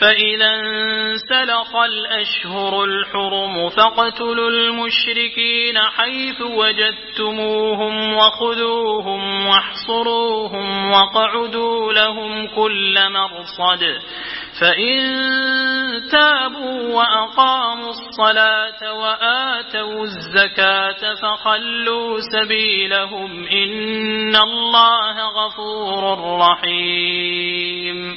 فإذا انسلخ الأشهر الحرم فاقتلوا المشركين حيث وجدتموهم وخذوهم واحصروهم وقعدوا لهم كل مرصد. فإن تابوا وأقاموا الصلاة وآتوا الزكاة فخلوا سبيلهم إن الله غفور رحيم.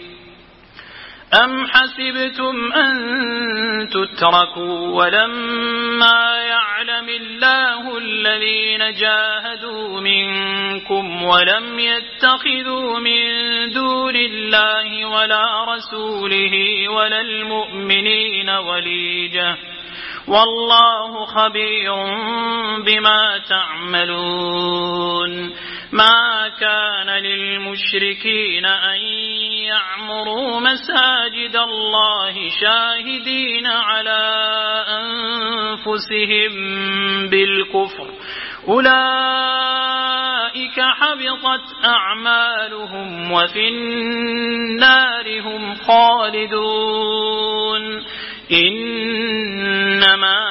أم حسبتم أن تتركوا ولما يعلم الله الذين جاهدوا منكم ولم يتخذوا من دون الله ولا رسوله ولا المؤمنين وليجه والله خبير بما تعملون ما كان للمشركين أن يعمروا مساجد الله شاهدين على أنفسهم بالكفر. أولئك حبطت أعمالهم وفي النار هم خالدون. إنما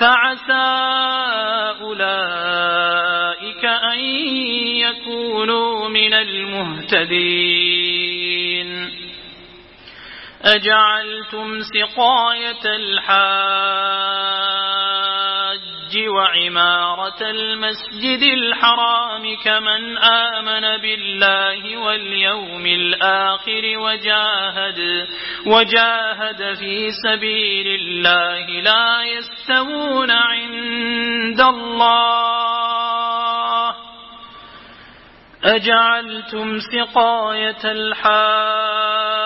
فعسى أولئك أن يكونوا من المهتدين. أجعلتم سقاية الحاج وعمارة المسجد الحرام كمن آمن بالله واليوم الآخر وجاهد وجاهد في سبيل الله لا يستوون عند الله. أجعلتم سقاية الحاج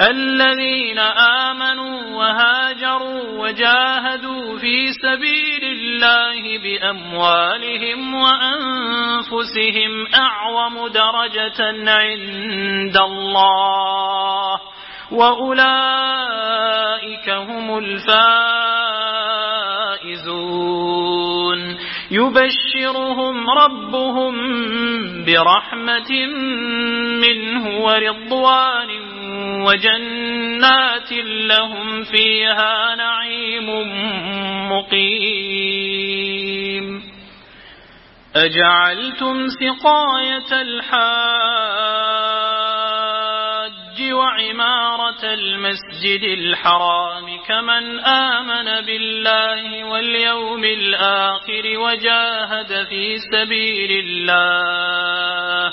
الذين آمنوا وهاجروا وجاهدوا في سبيل الله بأموالهم وأنفسهم أعظم درجة عند الله وأولئك هم الفائزون. يبشرهم ربهم برحمة منه ورضوان وجنات لهم فيها نعيم مقيم. أجعلتم سقاية الحاج وعمارة المسجد الحرام كمن آمن بالله واليوم الآخر وجاهد في سبيل الله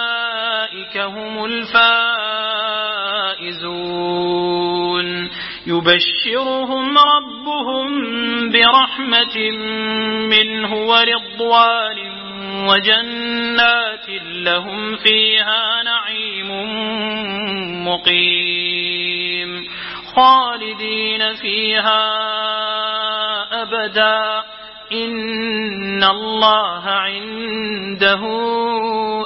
هم الفائزون. يبشرهم ربهم برحمة منه ورضوان وجنات لهم فيها نعيم مقيم. خالدين فيها أبدا. إن الله عنده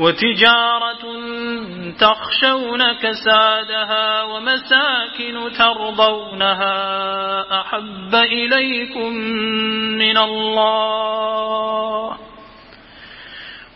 وتجارة تخشون كسادها ومساكن ترضونها أحب إليكم من الله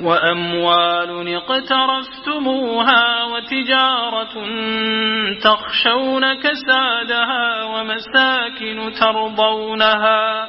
وأموال اقترفتموها وتجارة تخشون كسادها ومساكن ترضونها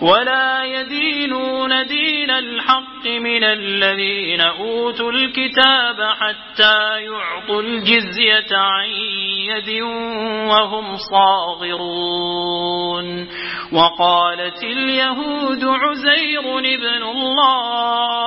ولا يدينون دين الحق من الذين أوتوا الكتاب حتى يعطوا الجزية عن يد وهم صاغرون. وقالت اليهود عزير ابن الله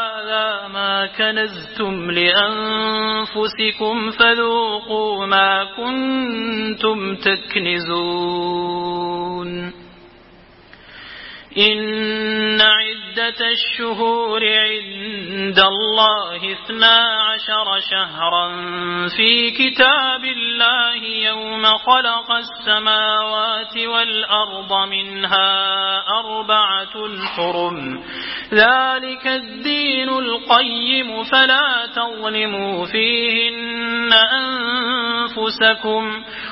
ما كنزتم لأنفسكم فذوقوا ما كنتم تكنزون. إن عدة الشهور عند الله اثنا عشر شهرا في كتاب الله يوم خلق السماوات والأرض منها أربعة حرم. ذلك الدين القيم فلا تظلموا فيهن أنفسكم.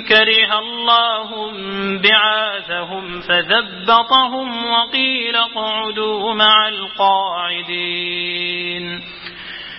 كره الله بعاثهم فثبطهم وقيل اقعدوا مع القاعدين.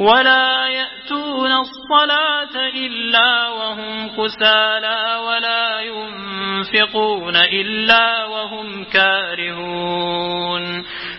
ولا يأتون الصلاة إلا وهم كسالى ولا ينفقون إلا وهم كارهون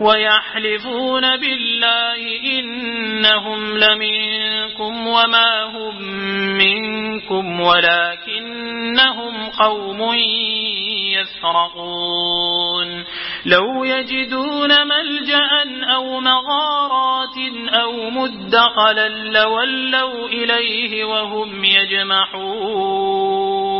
ويحلفون بالله إنهم لمنكم وما هم منكم ولكنهم قوم يفرقون لو يجدون ملجأ أو مغارات أو مدقلا لولوا إليه وهم يجمحون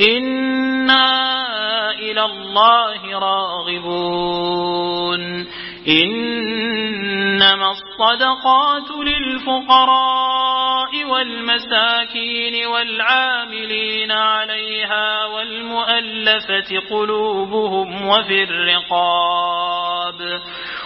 إنا إلى الله راغبون إنما الصدقات للفقراء والمساكين والعاملين عليها والمؤلفة قلوبهم وفي الرقاب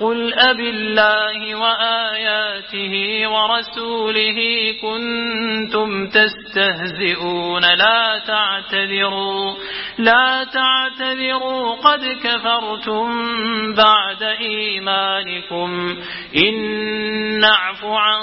قل أب الله وآياته ورسوله كنتم تستهزئون لا تعتذروا لا تعتذروا قد كفرتم بعد إيمانكم إن نعف عن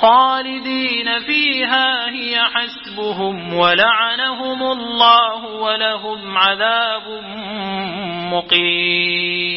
خالدين فيها هي حسبهم ولعنهم الله ولهم عذاب مقيم.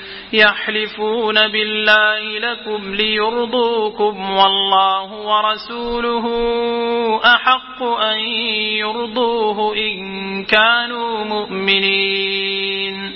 يحلفون بالله لكم ليرضوكم والله ورسوله أحق أن يرضوه إن كانوا مؤمنين.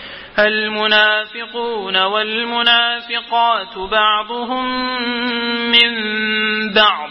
المنافقون والمنافقات بعضهم من بعض.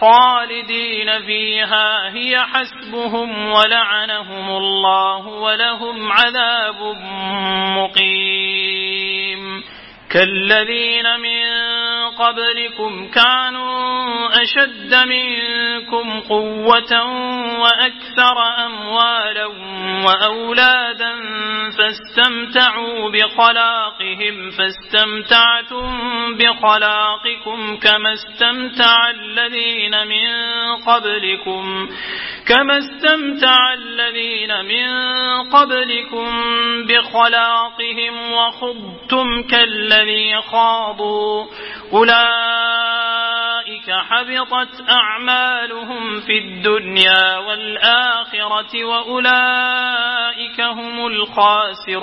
خالدين فيها هي حسبهم ولعنهم الله ولهم عذاب مقيم. كالذين من قبلكم كانوا أشد منكم قوة وأكثر أموالا وأولادا فاستمتعوا بخلاقهم فاستمتعتم بخلاقكم كما استمتع الذين من قبلكم كما استمتع الذين من قبلكم بخلاقهم وخضتم كالذي خاضوا أولئك حبطت أعمالهم في الدنيا والآخرة وأولئك هم الخاسرون.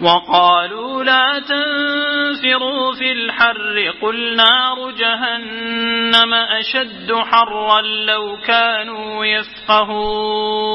وقالوا لا تنفروا في الحر. قل نار جهنم أشد حرا لو كانوا يفقهون.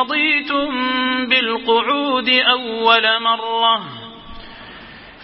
رضيتم بالقعود أول مرة.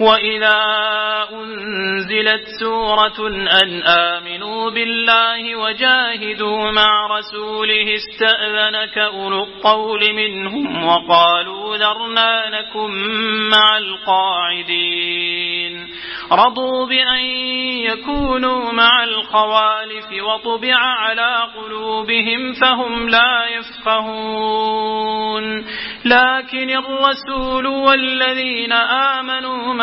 وإذا أنزلت سورة أن آمنوا بالله وجاهدوا مع رسوله استأذنك أولو الطول منهم وقالوا ذرنا لكم مع القاعدين رضوا بأن يكونوا مع الخوالف وطبع على قلوبهم فهم لا يفقهون لكن الرسول والذين آمنوا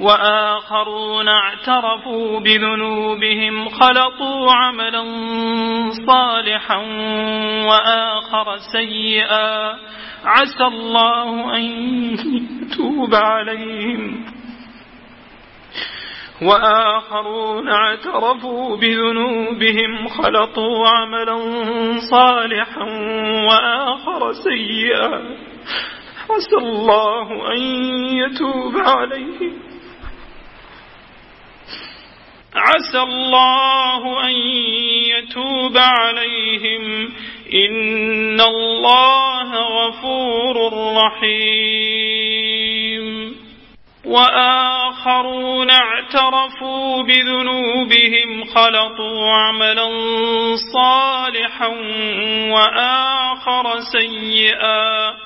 وآخرون اعترفوا بذنوبهم خلطوا عملا صالحا وآخر سيئا. عسى الله أن يتوب عليهم. وآخرون اعترفوا بذنوبهم خلطوا عملا صالحا وآخر سيئا. عسى الله أن يتوب عليهم. عسى الله أن يتوب عليهم. إن الله غفور رحيم. وآخرون اعترفوا بذنوبهم خلطوا عملا صالحا وآخر سيئا.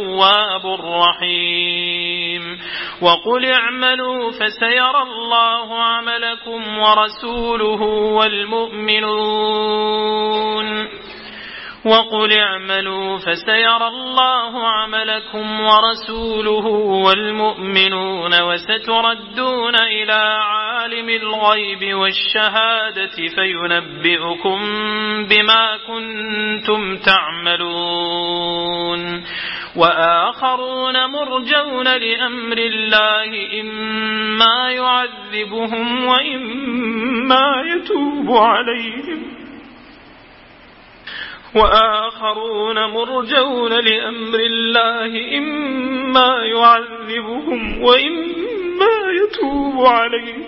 التواب الرحيم. وقل اعملوا فسيرى الله عملكم ورسوله والمؤمنون. وقل اعملوا فسيرى الله عملكم ورسوله والمؤمنون وستردون إلى عالم الغيب والشهادة فينبئكم بما كنتم تعملون. وآخرون مرجون لأمر الله إما يعذبهم وإما يتوب عليهم. وآخرون مرجون لأمر الله إما يعذبهم وإما يتوب عليهم.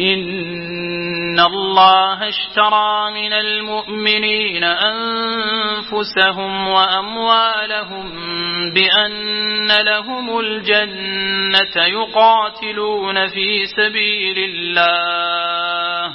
إن الله اشترى من المؤمنين أنفسهم وأموالهم بأن لهم الجنة يقاتلون في سبيل الله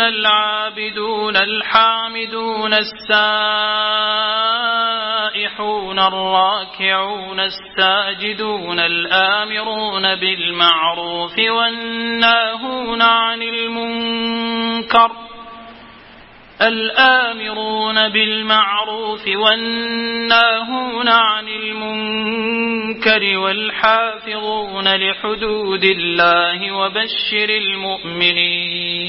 العابدون الحامدون السائحون الراكعون الساجدون الآمرون بالمعروف والناهون عن المنكر الآمرون بالمعروف والناهون عن المنكر والحافظون لحدود الله وبشر المؤمنين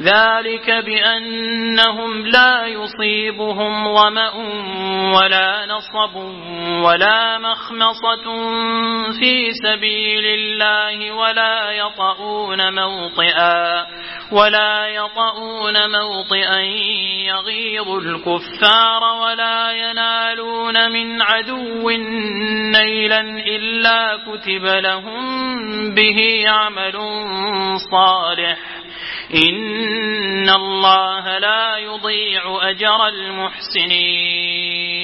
ذلك بأنهم لا يصيبهم ظمأ ولا نصب ولا مخمصة في سبيل الله ولا يطؤون موطئا ولا يطؤون موطئا يغيظ الكفار ولا ينالون من عدو نيلا إلا كتب لهم به عمل صالح إن الله لا يضيع أجر المحسنين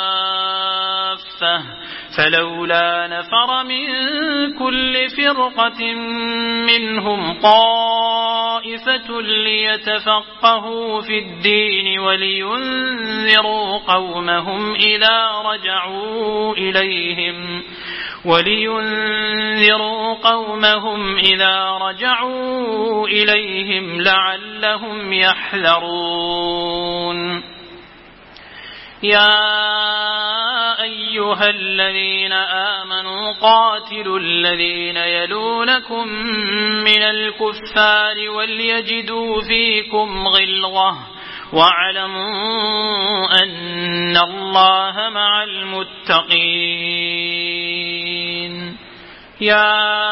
فلولا نفر من كل فرقة منهم طائفة ليتفقهوا في الدين ولينذروا قومهم إذا رجعوا إليهم ولينذروا قومهم إذا رجعوا إليهم لعلهم يحذرون يا أيها الذين آمنوا قاتلوا الذين يلونكم من الكفار وليجدوا فيكم غلظة واعلموا أن الله مع المتقين. يا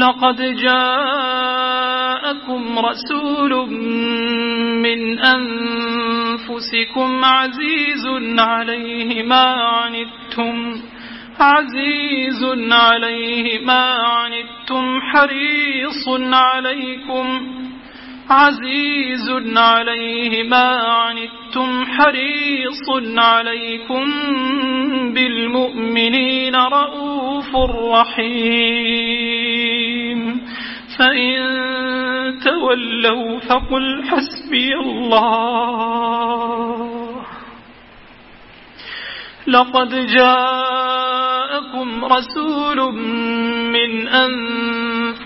لقد جاءكم رسول من أنفسكم عزيز عليه ما عنتم عزيز عليه ما عنتم حريص عليكم. عزيز عليه ما عنتم حريص عليكم بالمؤمنين رؤوف رحيم. فإن تولوا فقل حسبي الله. لقد جاءكم رسول من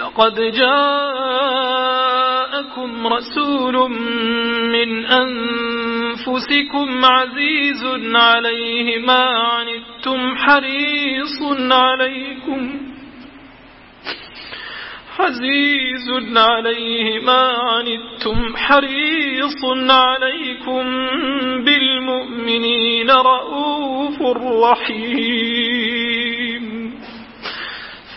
لقد جاءكم رسول من أنفسكم عزيز عليه ما عنتم حريص عليكم. عزيز عليه ما عنتم حريص عليكم بالمؤمنين رؤوف رحيم.